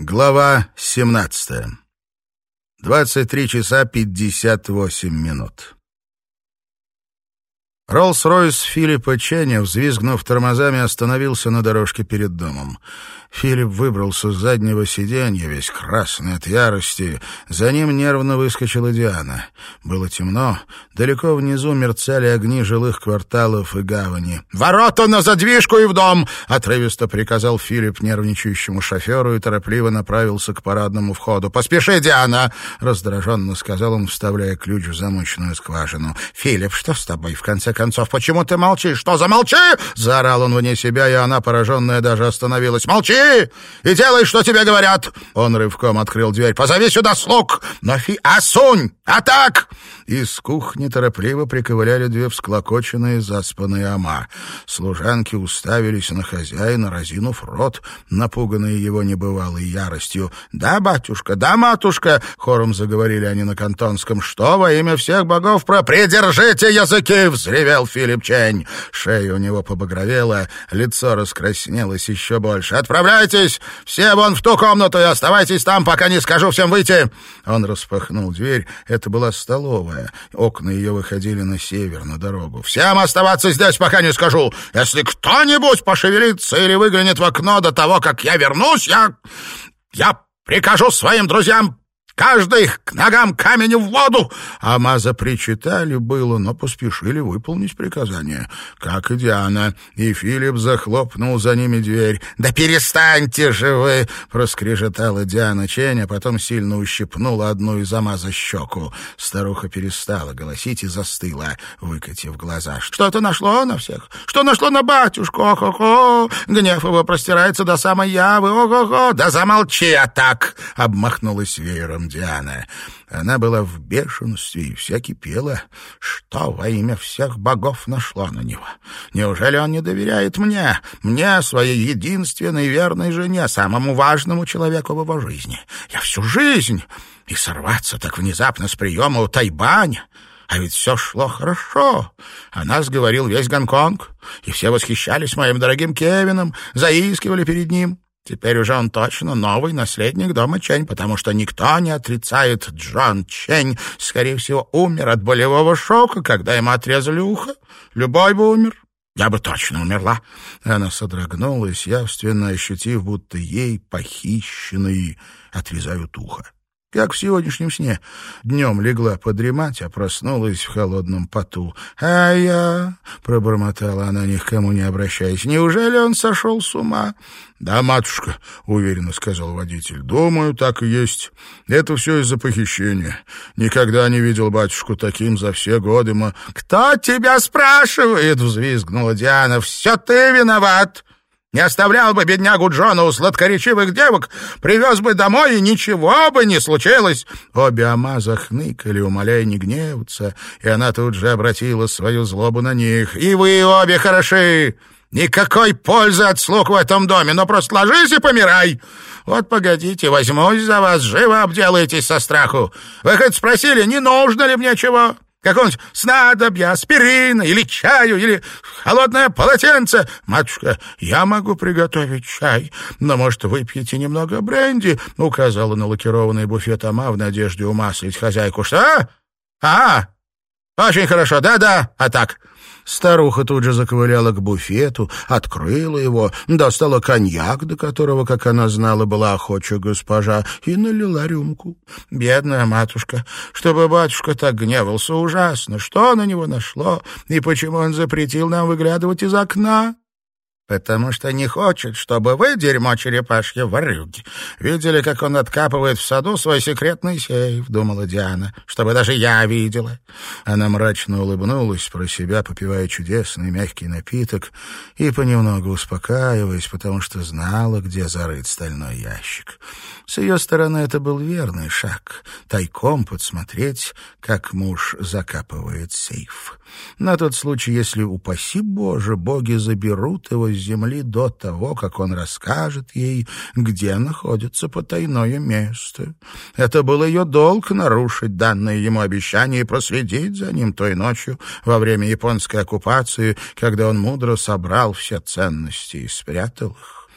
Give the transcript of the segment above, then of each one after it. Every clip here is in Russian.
Глава 17. 23 часа 58 минут. Роллс-Ройс Филиппа Ченя, взвизгнув тормозами, остановился на дорожке перед домом. Филипп выбрался с заднего сиденья, весь красный от ярости. За ним нервно выскочила Диана. Было темно. Далеко внизу мерцали огни жилых кварталов и гавани. «Ворота на задвижку и в дом!» — отрывисто приказал Филипп нервничающему шоферу и торопливо направился к парадному входу. «Поспеши, Диана!» — раздраженно сказал он, вставляя ключ в замочную скважину. «Филипп, что с тобой, в конце концов? Почему ты молчишь? Что, замолчи!» — заорал он вне себя, и она, пораженная, даже остановилась. «Молчи!» И делай, что тебе говорят!» Он рывком открыл дверь. «Позови сюда слуг! Но фи... Асунь! А так!» Из кухни торопливо приковыляли две всклокоченные заспанные ама. Служанки уставились на хозяина, разинув рот, напуганные его небывалой яростью. «Да, батюшка, да, матушка!» — хором заговорили они на кантонском. «Что во имя всех богов про... Придержите языки!» — взревел Филипп Чень. Шея у него побагровела, лицо раскраснелось еще больше. «Отправляйтесь! Все вон в ту комнату и оставайтесь там, пока не скажу всем выйти!» Он распахнул дверь. Это была столовая. Окна ее выходили на север, на дорогу. «Всем оставаться здесь, пока не скажу. Если кто-нибудь пошевелится или выглянет в окно до того, как я вернусь, я... я прикажу своим друзьям Каждый к ногам камень в воду!» Амаза причитали было, но поспешили выполнить приказание, как и Диана. И Филипп захлопнул за ними дверь. «Да перестаньте же вы!» — проскрежетала Диана Чень, а потом сильно ущипнула одну из Амаза щеку. Старуха перестала голосить и застыла, выкатив глаза. «Что-то нашло на всех? Что нашло на батюшку? Ох-охо! Гнев его простирается до самой явы! Ох-охо! Да замолчи, а так!» — обмахнулась веером Диана. Она была в бешенстве и вся кипела. Что во имя всех богов нашло на него? Неужели он не доверяет мне, мне, своей единственной верной жене, самому важному человеку в его жизни? Я всю жизнь... И сорваться так внезапно с приема у Тайбань... А ведь все шло хорошо. О нас говорил весь Гонконг, и все восхищались моим дорогим Кевином, заискивали перед ним. Теперь уже он точно новый наследник дома Чень, потому что никто не отрицает Джон Чень. Скорее всего, умер от болевого шока, когда ему отрезали ухо. Любой бы умер. Я бы точно умерла. Она содрогнулась, явственно ощутив, будто ей похищенные отрезают ухо как в сегодняшнем сне. Днем легла подремать, а проснулась в холодном поту. «А я...» — пробормотала она, ни к кому не обращаясь. «Неужели он сошел с ума?» «Да, матушка», — уверенно сказал водитель. «Думаю, так и есть. Это все из-за похищения. Никогда не видел батюшку таким за все годы. Мы...» «Кто тебя спрашивает?» — взвизгнула Диана. «Все ты виноват!» Не оставлял бы беднягу Джона у сладкоречивых девок, привез бы домой, и ничего бы не случилось. Обе Амаза хныкали, умоляя не гневаться, и она тут же обратила свою злобу на них. «И вы обе хороши! Никакой пользы от слуг в этом доме, но просто ложись и помирай! Вот погодите, возьмусь за вас, живо обделаетесь со страху. Вы хоть спросили, не нужно ли мне чего?» Какого-нибудь снадобья, аспирина или чаю, или холодное полотенце. Матушка, я могу приготовить чай, но, может, выпьете немного бренди?» — указала на лакированный буфет Ама в надежде умаслить хозяйку. «Что? А, очень хорошо, да-да, а так...» Старуха тут же заковыляла к буфету, открыла его, достала коньяк, до которого, как она знала, была охоча госпожа, и налила рюмку. Бедная матушка, чтобы батюшка так гневался ужасно, что на него нашло, и почему он запретил нам выглядывать из окна? «Потому что не хочет, чтобы вы, дерьмо черепашье, ворюги, видели, как он откапывает в саду свой секретный сейф», — думала Диана, — «чтобы даже я видела». Она мрачно улыбнулась про себя, попивая чудесный мягкий напиток и понемногу успокаиваясь, потому что знала, где зарыт стальной ящик. С ее стороны это был верный шаг — тайком подсмотреть, как муж закапывает сейф. На тот случай, если, упаси Боже, боги заберут его с земли до того, как он расскажет ей, где находится потайное место. Это был ее долг нарушить данное ему обещание и проследить за ним той ночью во время японской оккупации, когда он мудро собрал все ценности и спрятал их.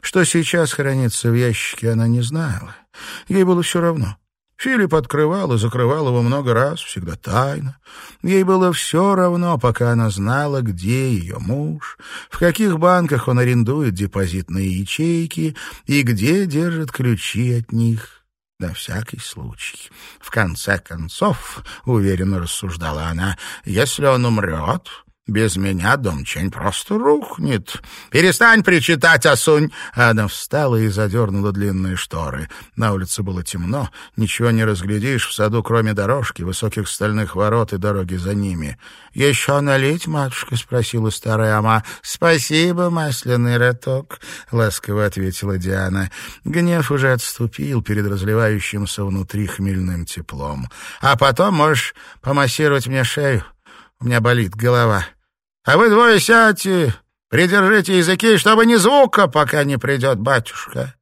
Что сейчас хранится в ящике, она не знала. Ей было все равно. Филипп открывал и закрывал его много раз, всегда тайно. Ей было все равно, пока она знала, где ее муж, в каких банках он арендует депозитные ячейки и где держит ключи от них. На всякий случай. В конце концов, — уверенно рассуждала она, — если он умрет, без меня дом чень просто рухнет. Перестань причитать, Асунь!» Она встала и задернула длинные шторы. На улице было темно, ничего не разглядишь в саду, кроме дорожки, высоких стальных ворот и дороги за ними. «Еще налить, матушка?» — спросила старая ама. «Спасибо, масляный роток», — ласково ответила Диана. Гнев уже отступил перед разливающимся внутри хмельным теплом. «А потом можешь помассировать мне шею. У меня болит голова. А вы двое сядьте, придержите языки, чтобы ни звука, пока не придет батюшка».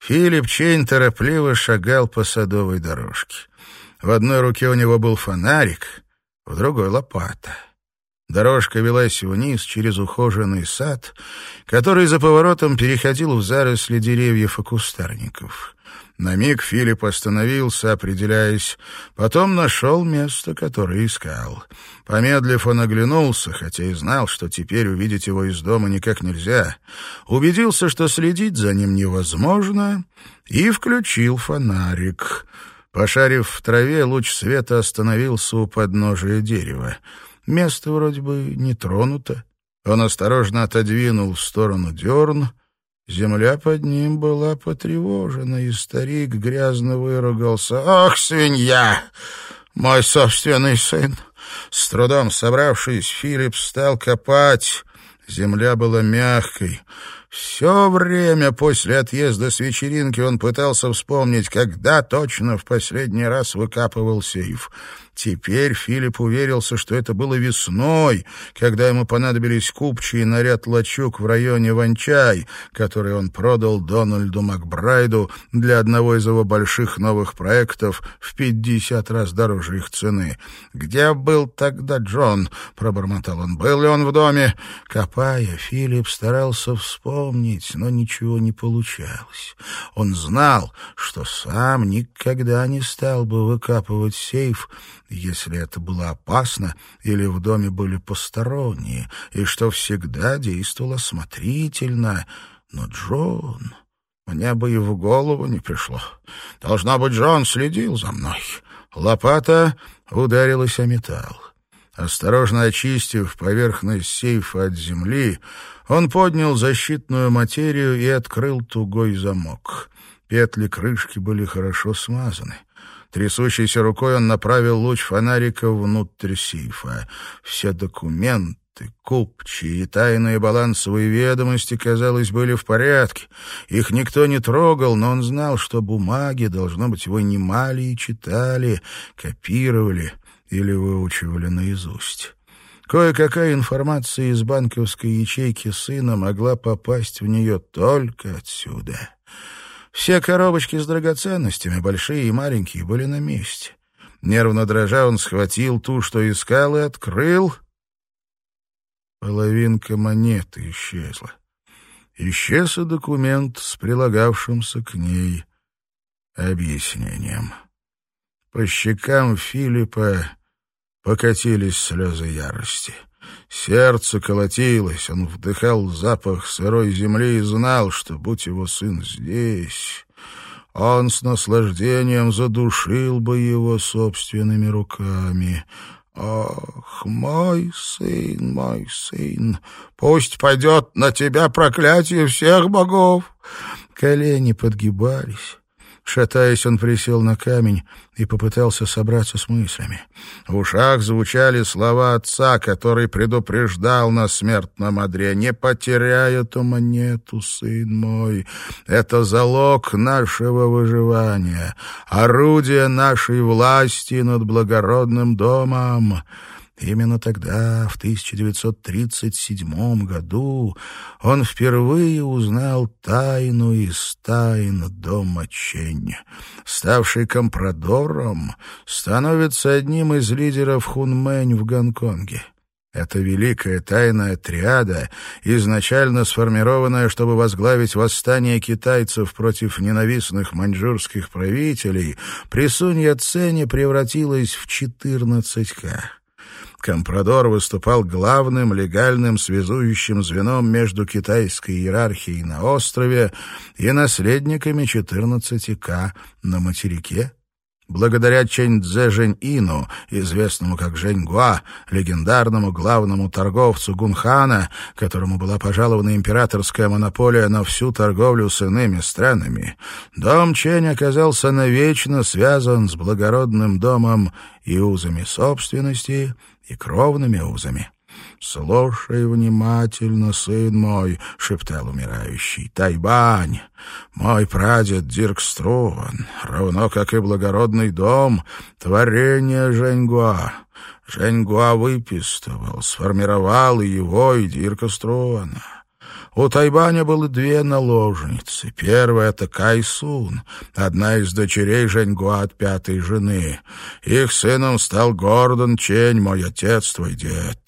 Филипп Чейн торопливо шагал по садовой дорожке. В одной руке у него был фонарик, в другой — лопата. Дорожка велась вниз через ухоженный сад, который за поворотом переходил в заросли деревьев и кустарников. На миг Филипп остановился, определяясь, потом нашел место, которое искал. Помедлив, он оглянулся, хотя и знал, что теперь увидеть его из дома никак нельзя. Убедился, что следить за ним невозможно, и включил фонарик. Пошарив в траве, луч света остановился у подножия дерева. Место вроде бы не тронуто. Он осторожно отодвинул в сторону дерн — Земля под ним была потревожена, и старик грязно выругался. «Ах, свинья! Мой собственный сын!» С трудом собравшись, Филипп стал копать. Земля была мягкой. Все время после отъезда с вечеринки он пытался вспомнить, когда точно в последний раз выкапывал сейф — Теперь Филипп уверился, что это было весной, когда ему понадобились купчи и наряд лачуг в районе Ванчай, который он продал Дональду Макбрайду для одного из его больших новых проектов в пятьдесят раз дороже их цены. «Где был тогда Джон?» — пробормотал он. «Был ли он в доме?» Копая, Филипп старался вспомнить, но ничего не получалось. Он знал, что сам никогда не стал бы выкапывать сейф, если это было опасно или в доме были посторонние, и что всегда действовал осмотрительно. Но Джон... Мне бы и в голову не пришло. Должно быть, Джон следил за мной. Лопата ударилась о металл. Осторожно очистив поверхность сейфа от земли, он поднял защитную материю и открыл тугой замок. Петли крышки были хорошо смазаны. Трясущейся рукой он направил луч фонарика внутрь сейфа. Все документы, купчи и тайные балансовые ведомости, казалось, были в порядке. Их никто не трогал, но он знал, что бумаги, должно быть, его немали и читали, копировали или выучивали наизусть. Кое-какая информация из банковской ячейки сына могла попасть в нее только отсюда. Все коробочки с драгоценностями, большие и маленькие, были на месте. Нервно дрожа, он схватил ту, что искал, и открыл. Половинка монеты исчезла. Исчез и документ с прилагавшимся к ней объяснением. По щекам Филиппа покатились слезы ярости. Сердце колотилось, он вдыхал запах сырой земли и знал, что, будь его сын здесь, он с наслаждением задушил бы его собственными руками. «Ах, мой сын, мой сын, пусть пойдет на тебя проклятие всех богов!» Колени подгибались. Шатаясь, он присел на камень и попытался собраться с мыслями. В ушах звучали слова отца, который предупреждал на смертном одре. «Не потеряй эту монету, сын мой. Это залог нашего выживания, орудие нашей власти над благородным домом». Именно тогда, в 1937 году, он впервые узнал тайну из тайн дома Чень. Ставший компрадором, становится одним из лидеров Хунмэнь в Гонконге. Эта великая тайная триада, изначально сформированная, чтобы возглавить восстание китайцев против ненавистных маньчжурских правителей, при Сунь Яцене превратилась в 14К. Компрадор выступал главным легальным связующим звеном между китайской иерархией на острове и наследниками 14К на материке. Благодаря Чэнь Цзэ Жэнь Ину, известному как Жэнь Гуа, легендарному главному торговцу Гунхана, которому была пожалована императорская монополия на всю торговлю с иными странами, дом Чэнь оказался навечно связан с благородным домом и узами собственности, и кровными узами. «Слушай внимательно, сын мой», — шептал умирающий, — «Тайбань, мой прадед Дирк Струван, равно как и благородный дом, творение Женьгуа. Женьгуа выпистывал, сформировал и его, и Дирка Струвана». У Тайбаня было две наложницы. Первая — это Кайсун, одна из дочерей Женьгуа от пятой жены. Их сыном стал Гордон Чень, мой отец, твой дед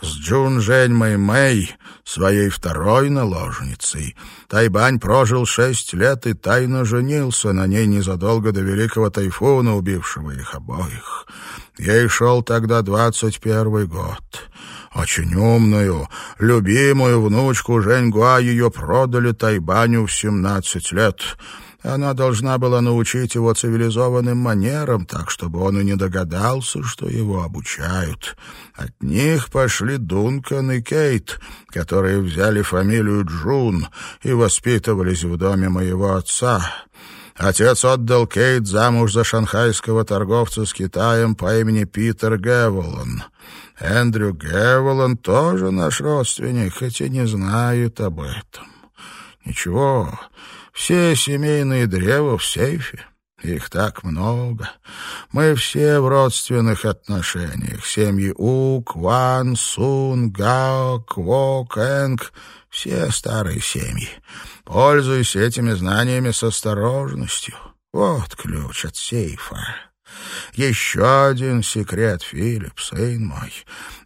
с Джун Жень Мэй Мэй, своей второй наложницей. Тайбань прожил шесть лет и тайно женился на ней незадолго до великого тайфуна, убившего их обоих. Ей шел тогда двадцать первый год. Очень умную, любимую внучку Женьгуа ее продали Тайбаню в семнадцать лет — она должна была научить его цивилизованным манерам, так, чтобы он и не догадался, что его обучают. От них пошли Дункан и Кейт, которые взяли фамилию Джун и воспитывались в доме моего отца. Отец отдал Кейт замуж за шанхайского торговца с Китаем по имени Питер Гевелон. Эндрю Гевелон тоже наш родственник, хотя не знает об этом. Ничего, все семейные древа в сейфе. Их так много. Мы все в родственных отношениях. Семьи У, Кван, Сун, Гао, Кво, Кэнг — все старые семьи. Пользуйся этими знаниями с осторожностью. Вот ключ от сейфа. Еще один секрет, Филипп, сын мой.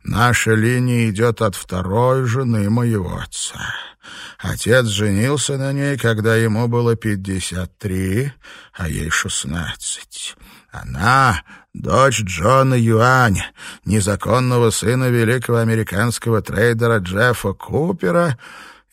Наша линия идет от второй жены моего отца. Отец женился на ней, когда ему было пятьдесят три, а ей шестнадцать. Она — дочь Джона Юань, незаконного сына великого американского трейдера Джеффа Купера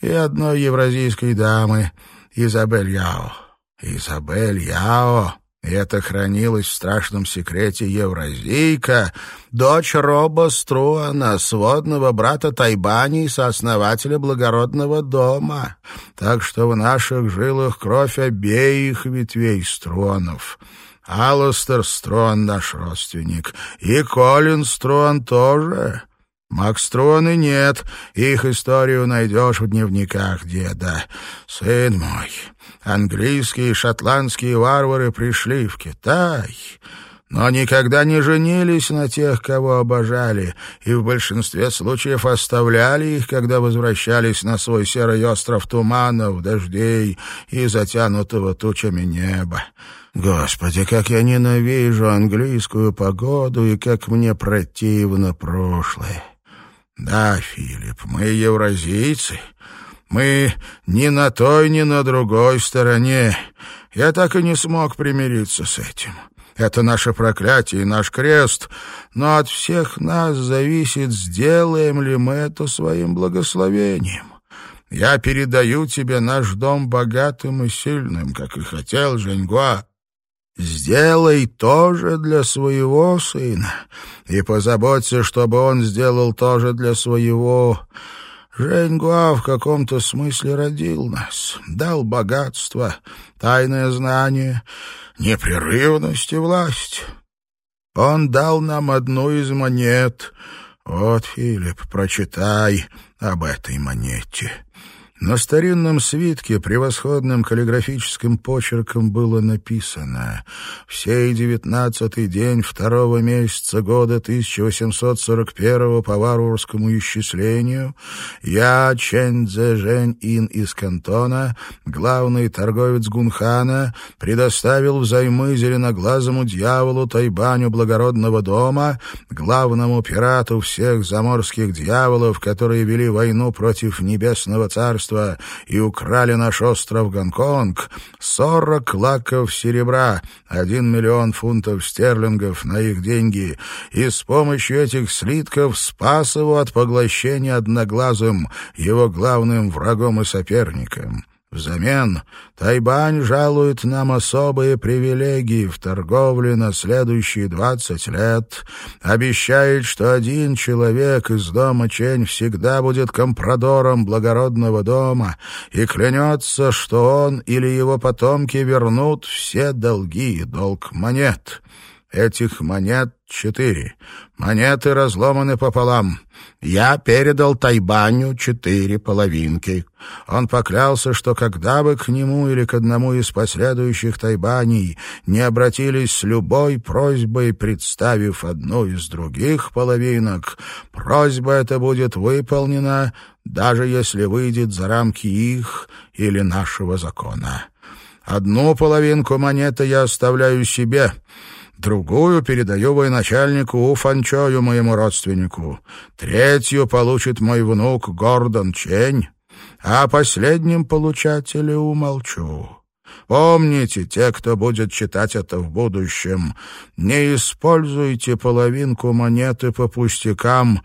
и одной евразийской дамы, Изабель Яо. Изабель Яо это хранилось в страшном секрете Евразийка, дочь Роба Струана, сводного брата Тайбани и сооснователя благородного дома. Так что в наших жилах кровь обеих ветвей Струанов. Алластер Строн наш родственник, и Колин Строн тоже. Макс Струаны нет, их историю найдешь в дневниках деда. Сын мой, Английские и шотландские варвары пришли в Китай, но никогда не женились на тех, кого обожали, и в большинстве случаев оставляли их, когда возвращались на свой серый остров туманов, дождей и затянутого тучами неба. Господи, как я ненавижу английскую погоду и как мне противно прошлое. Да, Филипп, мы евразийцы, мы ни на той, ни на другой стороне. Я так и не смог примириться с этим. Это наше проклятие и наш крест, но от всех нас зависит, сделаем ли мы это своим благословением. Я передаю тебе наш дом богатым и сильным, как и хотел Женьгуа. Сделай тоже для своего сына и позаботься, чтобы он сделал тоже для своего. Женьгуа в каком-то смысле родил нас, дал богатство, тайное знание, непрерывность и власть. Он дал нам одну из монет. Вот, Филипп, прочитай об этой монете. На старинном свитке превосходным каллиграфическим почерком было написано «В сей девятнадцатый день второго месяца года 1841 по варварскому исчислению я, Чен Цзэ Жень Ин из Кантона, главный торговец Гунхана, предоставил взаймы зеленоглазому дьяволу Тайбаню благородного дома, главному пирату всех заморских дьяволов, которые вели войну против небесного царства, государства и украли наш остров Гонконг, сорок лаков серебра, один миллион фунтов стерлингов на их деньги, и с помощью этих слитков спас его от поглощения одноглазым, его главным врагом и соперником. Взамен Тайбань жалует нам особые привилегии в торговле на следующие двадцать лет, обещает, что один человек из дома Чень всегда будет компрадором благородного дома и клянется, что он или его потомки вернут все долги и долг монет. Этих монет четыре. Монеты разломаны пополам. Я передал Тайбаню четыре половинки. Он поклялся, что когда бы к нему или к одному из последующих Тайбаней не обратились с любой просьбой, представив одну из других половинок, просьба эта будет выполнена, даже если выйдет за рамки их или нашего закона. Одну половинку монеты я оставляю себе — другую передаю военачальнику Уфанчою, моему родственнику, третью получит мой внук Гордон Чень, а последним получателе умолчу. Помните, те, кто будет читать это в будущем, не используйте половинку монеты по пустякам,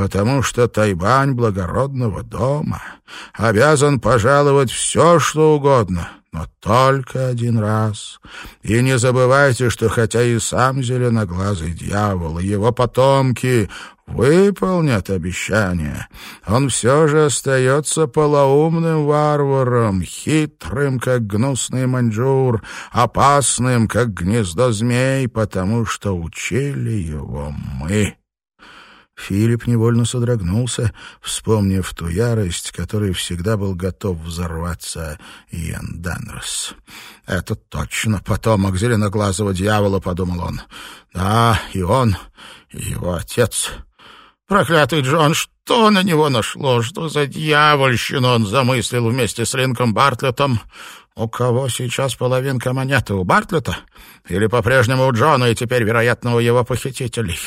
потому что Тайбань благородного дома обязан пожаловать все, что угодно, но только один раз. И не забывайте, что хотя и сам зеленоглазый дьявол, и его потомки выполнят обещание, он все же остается полоумным варваром, хитрым, как гнусный маньчжур, опасным, как гнездо змей, потому что учили его мы». Филипп невольно содрогнулся, вспомнив ту ярость, которой всегда был готов взорваться Иэн Данрос. «Это точно потомок зеленоглазого дьявола», — подумал он. «Да, и он, и его отец. Проклятый Джон, что на него нашло? Что за дьявольщину он замыслил вместе с Линком Бартлетом?» «У кого сейчас половинка монеты? У Бартлета? Или по-прежнему у Джона и теперь, вероятно, у его похитителей?»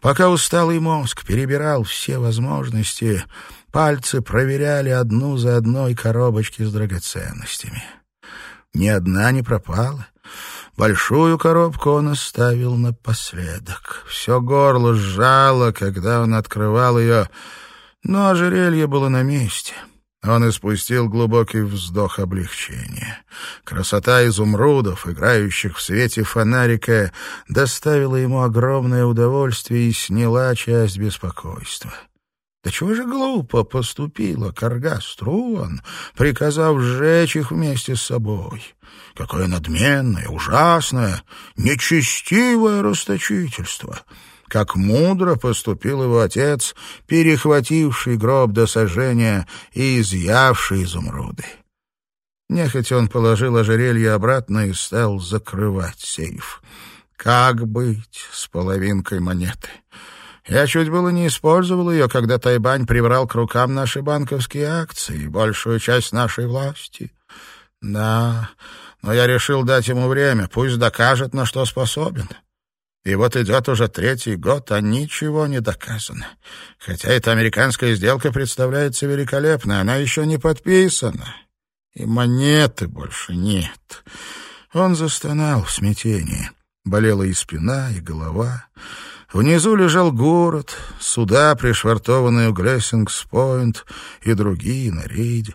Пока усталый мозг перебирал все возможности, пальцы проверяли одну за одной коробочки с драгоценностями. Ни одна не пропала. Большую коробку он оставил напоследок. Все горло сжало, когда он открывал ее, но ожерелье было на месте — он испустил глубокий вздох облегчения. Красота изумрудов, играющих в свете фонарика, доставила ему огромное удовольствие и сняла часть беспокойства. Да чего же глупо поступила Карга Струан, приказав сжечь их вместе с собой? Какое надменное, ужасное, нечестивое расточительство! Как мудро поступил его отец, перехвативший гроб до сожжения и изъявший изумруды. Нехотя он положил ожерелье обратно и стал закрывать сейф. Как быть с половинкой монеты? Я чуть было не использовал ее, когда Тайбань прибрал к рукам наши банковские акции, большую часть нашей власти. Да, но я решил дать ему время, пусть докажет, на что способен. И вот идет уже третий год, а ничего не доказано. Хотя эта американская сделка представляется великолепной, она еще не подписана. И монеты больше нет. Он застонал в смятении. Болела и спина, и голова. Внизу лежал город, суда, пришвартованные у Глессингс-Пойнт, и другие на рейде.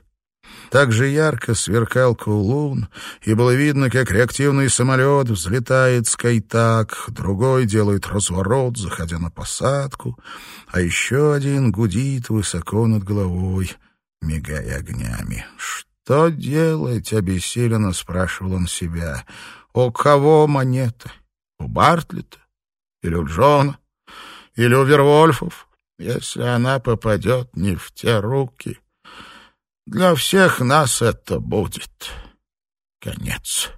Так же ярко сверкал Кулун, и было видно, как реактивный самолет взлетает с Кайтак, другой делает разворот, заходя на посадку, а еще один гудит высоко над головой, мигая огнями. «Что делать?» — обессиленно спрашивал он себя. «У кого монета? У Бартлета? Или у Джона? Или у Вервольфов? Если она попадет не в те руки...» Для всех нас это будет конец.